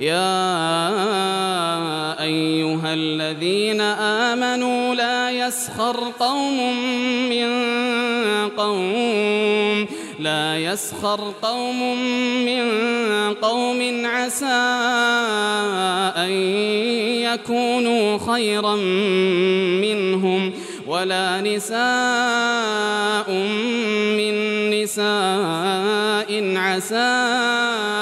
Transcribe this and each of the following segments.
يا أيها الذين آمنوا لا يسخر قوم من قوم لا يسخر قوم من قوم عسى أن يكونوا خيرا منهم ولا نساء من نساء عسى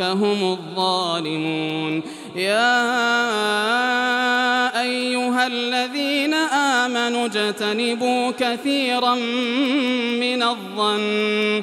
هم الظالمون. يا أيها الذين آمنوا اجتنبوا كثيرا من الظن.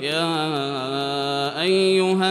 يا أيها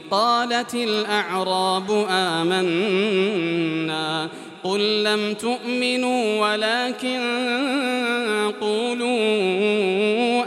قالت الأعراب آمنا قل لم تؤمنوا ولكن